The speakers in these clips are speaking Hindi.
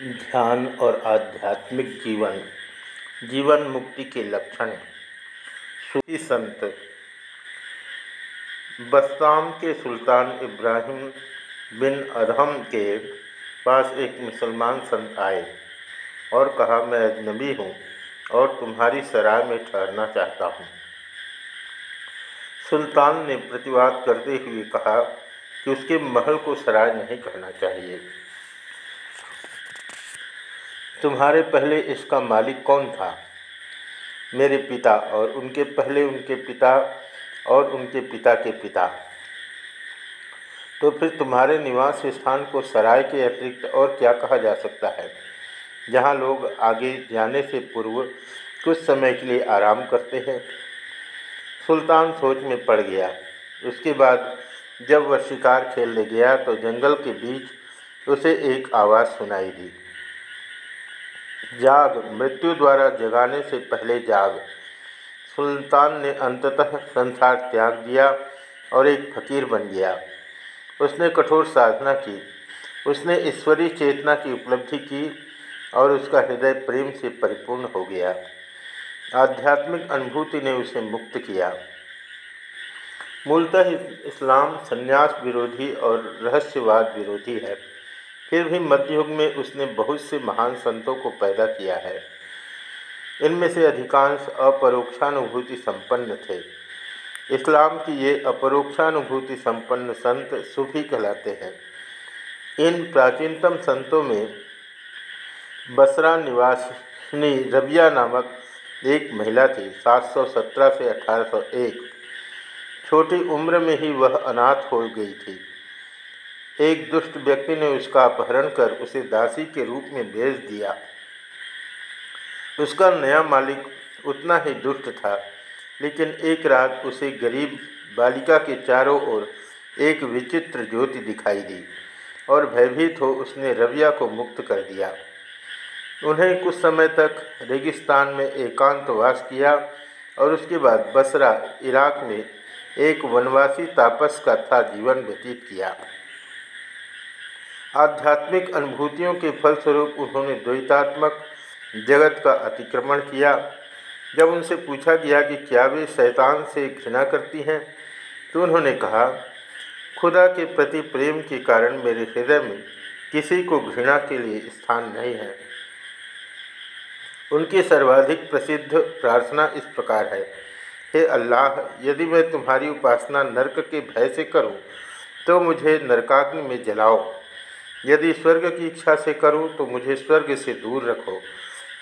ध्यान और आध्यात्मिक जीवन जीवन मुक्ति के लक्षण सूफी संत, बस्ताम के सुल्तान इब्राहिम बिन अदहम के पास एक मुसलमान संत आए और कहा, मैं अजनबी हूँ और तुम्हारी सराय में ठहरना चाहता हूँ। सुल्तान ने प्रतिवाद करते हुए कहा कि उसके महल को सराय नहीं कहना चाहिए। तुम्हारे पहले इसका मालिक कौन था? मेरे पिता और उनके पहले उनके पिता और उनके पिता के पिता। तो फिर तुम्हारे निवास स्थान को सराय के अतिरिक्त और क्या कहा जा सकता है? जहाँ लोग आगे जाने से पूर्व कुछ समय के लिए आराम करते हैं। सुल्तान सोच में पड़ गया। उसके बाद जब वह शिकार खेलने गया तो जंगल के बीच उसे एक आवाज़ सुनाई दी। जाग, मृत्यु द्वारा जगाने से पहले जाग। सुल्तान ने अंततः संसार त्याग दिया और एक फकीर बन गया। उसने कठोर साधना की, उसने ईश्वरीय चेतना की उपलब्धि की और उसका हृदय प्रेम से परिपूर्ण हो गया। आध्यात्मिक अनुभूति ने उसे मुक्त किया। मूलतः इस्लाम संन्यास विरोधी और रहस्यवाद विरोधी है। फिर भी मध्ययुग में उसने बहुत से महान संतों को पैदा किया है। इनमें से अधिकांश अपरोक्षानुभूति संपन्न थे। इस्लाम की ये अपरोक्षानुभूति संपन्न संत सूफी कहलाते हैं। इन प्राचीनतम संतों में बसरा निवासिनी रबिया नामक एक महिला थी 717 से 1801 छोटी उम्र में ही वह अनाथ हो गई थी। एक दुष्ट व्यक्ति ने उसका अपहरण कर उसे दासी के रूप में भेज दिया। उसका नया मालिक उतना ही दुष्ट था, लेकिन एक रात उसे गरीब बालिका के चारों ओर एक विचित्र ज्योति दिखाई दी और भयभीत हो उसने रविया को मुक्त कर दिया। उन्हें कुछ समय तक रेगिस्तान में एकांतवास किया और उसके बाद बसरा, इराक में एक वनवासी तापस का था जीवन व्यतीत किया। आध्यात्मिक अनुभूतियों के फलस्वरूप उन्होंने द्वैतात्मक जगत का अतिक्रमण किया। जब उनसे पूछा गया कि क्या वे शैतान से घृणा करती हैं तो उन्होंने कहा, खुदा के प्रति प्रेम के कारण मेरे हृदय में किसी को घृणा के लिए स्थान नहीं है। उनकी सर्वाधिक प्रसिद्ध प्रार्थना इस प्रकार है, हे अल्लाह, यदि मैं तुम्हारी उपासना नरक के भय से करूँ तो मुझे नरकाग्नि में जलाओ। यदि स्वर्ग की इच्छा से करूँ तो मुझे स्वर्ग से दूर रखो।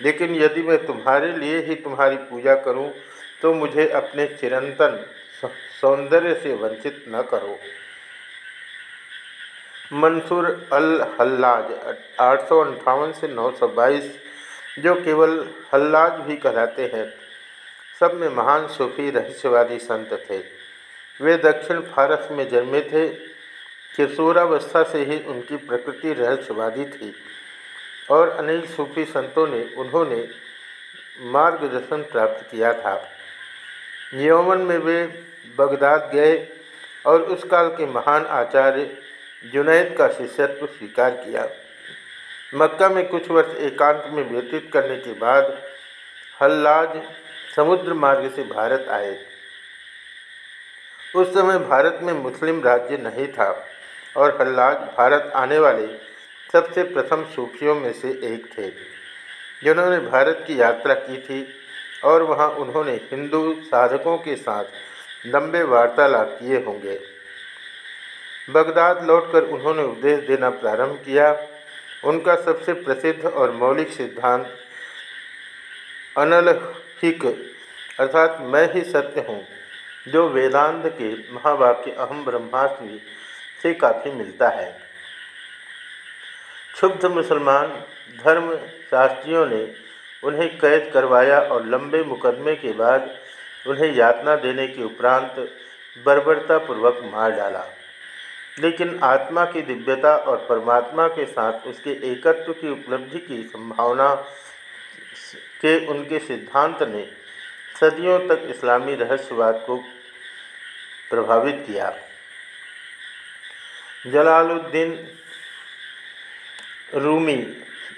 लेकिन यदि मैं तुम्हारे लिए ही तुम्हारी पूजा करूँ तो मुझे अपने चिरंतन सौंदर्य से वंचित न करो। मंसूर अल हल्लाज आठ सौ नौ सौ बाईस, जो केवल हल्लाज भी कहलाते हैं, सब में महान सूफी रहस्यवादी संत थे। वे दक्षिण फारस में जन्मे थे किशोरावस्था से ही उनकी प्रकृति रहस्यवादी थी और अनेक सूफी संतों ने, उन्होंने मार्गदर्शन प्राप्त किया था। यौवन में वे बगदाद गए और उस काल के महान आचार्य जुनैद का शिष्यत्व स्वीकार किया। मक्का में कुछ वर्ष एकांत में व्यतीत करने के बाद हल्लाज समुद्र मार्ग से भारत आए। उस समय भारत में मुस्लिम राज्य नहीं था। और हल्लाज भारत आने वाले सबसे प्रथम सूफियों में से एक थे, जिन्होंने भारत की यात्रा की थी और वहाँ उन्होंने हिंदू साधकों के साथ लंबे वार्तालाप किए होंगे। बगदाद लौटकर उन्होंने उपदेश देना प्रारंभ किया। उनका सबसे प्रसिद्ध और मौलिक सिद्धांत अनलहिक अर्थात मैं ही सत्य हूँ, जो वेदांत के महावाक्य अहम ब्रह्मास्मि से काफ़ी मिलता है। क्षुब्ध मुसलमान धर्म शास्त्रियों ने उन्हें कैद करवाया और लंबे मुकदमे के बाद उन्हें यातना देने के उपरांत बर्बरतापूर्वक मार डाला। लेकिन आत्मा की दिव्यता और परमात्मा के साथ उसके एकत्व की उपलब्धि की संभावना के उनके सिद्धांत ने सदियों तक इस्लामी रहस्यवाद को प्रभावित किया। जलालुद्दीन रूमी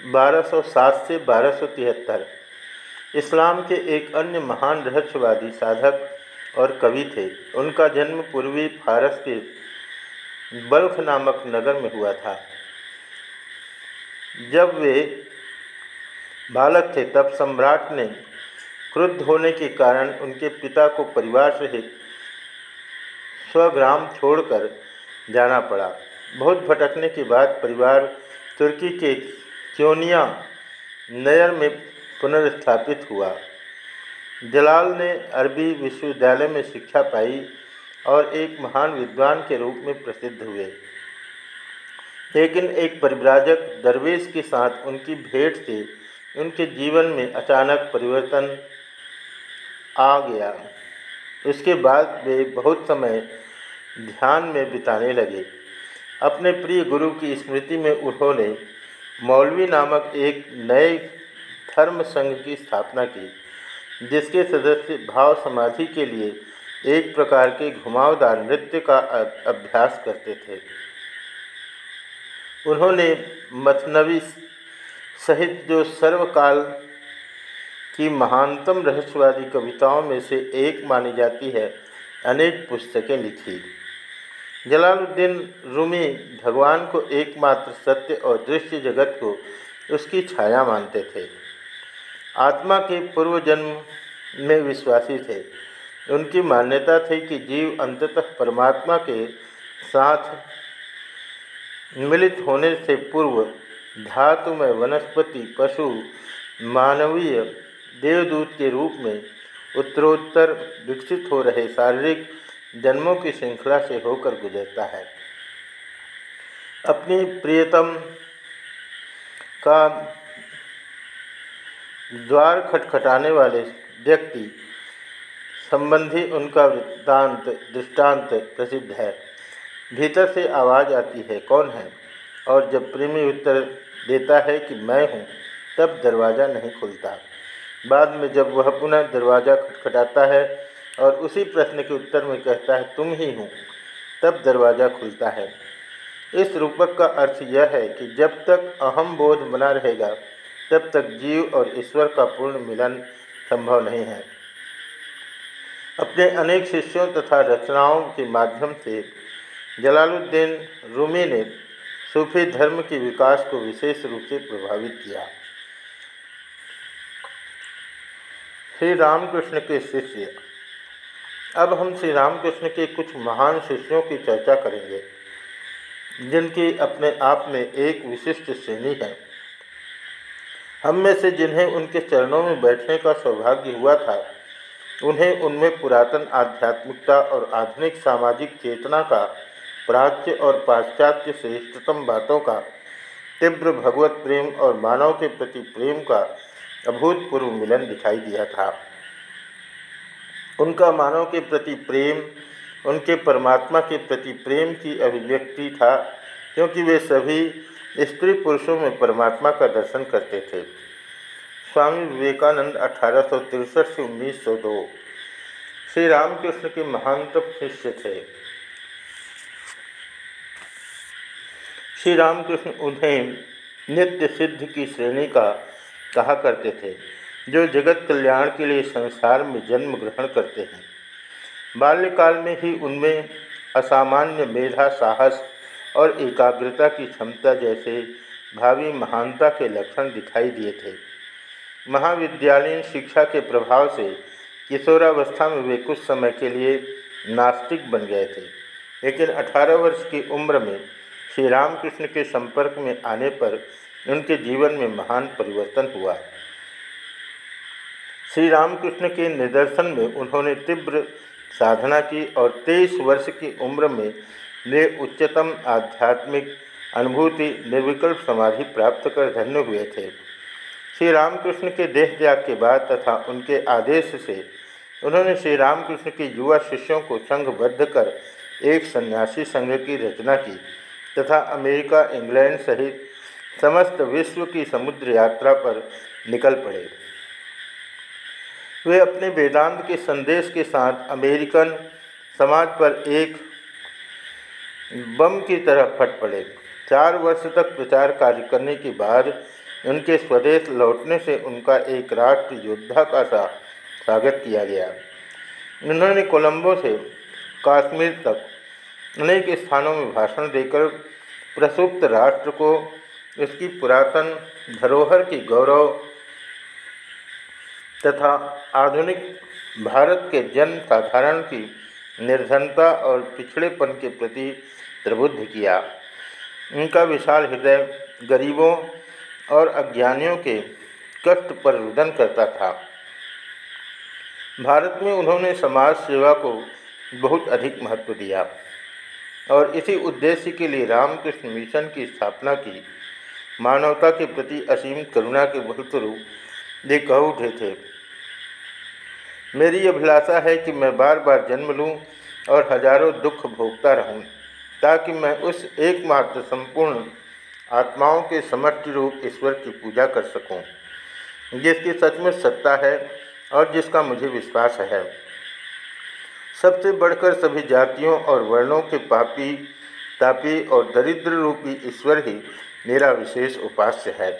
1207 से बारह इस्लाम के एक अन्य महान रहस्यवादी साधक और कवि थे। उनका जन्म पूर्वी फारस के बल्ख नामक नगर में हुआ था। जब वे बालक थे, तब सम्राट ने क्रुद्ध होने के कारण उनके पिता को परिवार सहित स्वग्राम छोड़कर जाना पड़ा। बहुत भटकने के बाद परिवार तुर्की के क्योनिया नयर में पुनर्स्थापित हुआ। जलाल ने अरबी विश्वविद्यालय में शिक्षा पाई और एक महान विद्वान के रूप में प्रसिद्ध हुए। लेकिन एक परिव्राजक दरवेश के साथ उनकी भेंट से उनके जीवन में अचानक परिवर्तन आ गया। उसके बाद वे बहुत समय ध्यान में बिताने लगे। अपने प्रिय गुरु की स्मृति में उन्होंने मौलवी नामक एक नए धर्म संघ की स्थापना की, जिसके सदस्य भाव समाधि के लिए एक प्रकार के घुमावदार नृत्य का अभ्यास करते थे। उन्होंने मथनवी सहित जो सर्वकाल की महानतम रहस्यवादी कविताओं में से एक मानी जाती है, अनेक पुस्तकें लिखी। जलालुद्दीन रूमी भगवान को एकमात्र सत्य और दृश्य जगत को उसकी छाया मानते थे। आत्मा के पूर्व जन्म में विश्वासी थे। उनकी मान्यता थी कि जीव अंततः परमात्मा के साथ मिलित होने से पूर्व धातुमय वनस्पति, पशु, मानवीय देवदूत के रूप में उत्तरोत्तर विकसित हो रहे शारीरिक जन्मों की श्रृंखला से होकर गुजरता है। अपनी प्रियतम का द्वार खटखटाने वाले व्यक्ति संबंधी उनका वृत्तांत, दृष्टांत प्रसिद्ध है। भीतर से आवाज़ आती है, कौन है? और जब प्रेमी उत्तर देता है कि, मैं हूँ, तब दरवाज़ा नहीं खुलता। बाद में जब वह पुनः दरवाज़ा खटखटाता है और उसी प्रश्न के उत्तर में कहता है, तुम ही हूँ। तब दरवाज़ा खुलता है। इस रूपक का अर्थ यह है कि जब तक अहम बोध बना रहेगा, तब तक जीव और ईश्वर का पूर्ण मिलन संभव नहीं है। अपने अनेक शिष्यों तथा रचनाओं के माध्यम से जलालुद्दीन रूमी ने सूफी धर्म के विकास को विशेष रूप से प्रभावित किया। श्री रामकृष्ण के शिष्य अब हम श्री रामकृष्ण के कुछ महान शिष्यों की चर्चा करेंगे, जिनकी अपने आप में एक विशिष्ट श्रेणी है। हम में से जिन्हें उनके चरणों में बैठने का सौभाग्य हुआ था, उन्हें उनमें पुरातन आध्यात्मिकता और आधुनिक सामाजिक चेतना का, प्राच्य और पाश्चात्य श्रेष्ठतम बातों का, तीव्र भगवत प्रेम और मानव के प्रति प्रेम का अभूतपूर्व मिलन दिखाई दिया था। उनका मानव के प्रति प्रेम, उनके परमात्मा के प्रति प्रेम की अभिव्यक्ति था, क्योंकि वे सभी स्त्री पुरुषों में परमात्मा का दर्शन करते थे। स्वामी विवेकानंद अठारह से उन्नीस सौ दो श्री रामकृष्ण के महानतम शिष्य थे। श्री रामकृष्ण उन्हें नित्य सिद्ध की श्रेणी का कहा करते थे। जो जगत कल्याण के लिए संसार में जन्म ग्रहण करते हैं। बाल्यकाल में ही उनमें असामान्य मेधा, साहस और एकाग्रता की क्षमता जैसे भावी महानता के लक्षण दिखाई दिए थे। महाविद्यालयीन शिक्षा के प्रभाव से किशोरावस्था में वे कुछ समय के लिए नास्तिक बन गए थे। लेकिन 18 वर्ष की उम्र में श्री रामकृष्ण के संपर्क में आने पर उनके जीवन में महान परिवर्तन हुआ। श्री रामकृष्ण के निदर्शन में उन्होंने तीव्र साधना की और तेईस वर्ष की उम्र में वे उच्चतम आध्यात्मिक अनुभूति, निर्विकल्प समाधि प्राप्त कर धन्य हुए थे। श्री रामकृष्ण के देह त्याग के बाद तथा उनके आदेश से उन्होंने श्री रामकृष्ण के युवा शिष्यों को संघबद्ध कर एक सन्यासी संघ की रचना की तथा अमेरिका, इंग्लैंड सहित समस्त विश्व की समुद्र यात्रा पर निकल पड़े। वे अपने वेदांत के संदेश के साथ अमेरिकन समाज पर एक बम की तरह फट पड़े। चार वर्ष तक प्रचार कार्य करने के बाद उनके स्वदेश लौटने से उनका एक राष्ट्र योद्धा का सा स्वागत किया गया। उन्होंने कोलंबो से कश्मीर तक अनेक स्थानों में भाषण देकर प्रसुप्त राष्ट्र को इसकी पुरातन धरोहर की गौरव तथा आधुनिक भारत के जन साधारण की निर्धनता और पिछड़ेपन के प्रति प्रबुद्ध किया। उनका विशाल हृदय गरीबों और अज्ञानियों के कष्ट पर रुदन करता था। भारत में उन्होंने समाज सेवा को बहुत अधिक महत्व दिया और इसी उद्देश्य के लिए रामकृष्ण मिशन की स्थापना की। मानवता के प्रति असीम करुणा के फलस्वरूप वे कह उठे थे। मेरी अभिलाषा है कि मैं बार बार जन्म लूँ और हज़ारों दुख भोगता रहूँ ताकि मैं उस एकमात्र संपूर्ण आत्माओं के समष्टि रूप ईश्वर की पूजा कर सकूँ, जिसकी सचमुच सत्ता है और जिसका मुझे विश्वास है। सबसे बढ़कर सभी जातियों और वर्णों के पापी तापी और दरिद्र रूपी ईश्वर ही मेरा विशेष उपास्य है।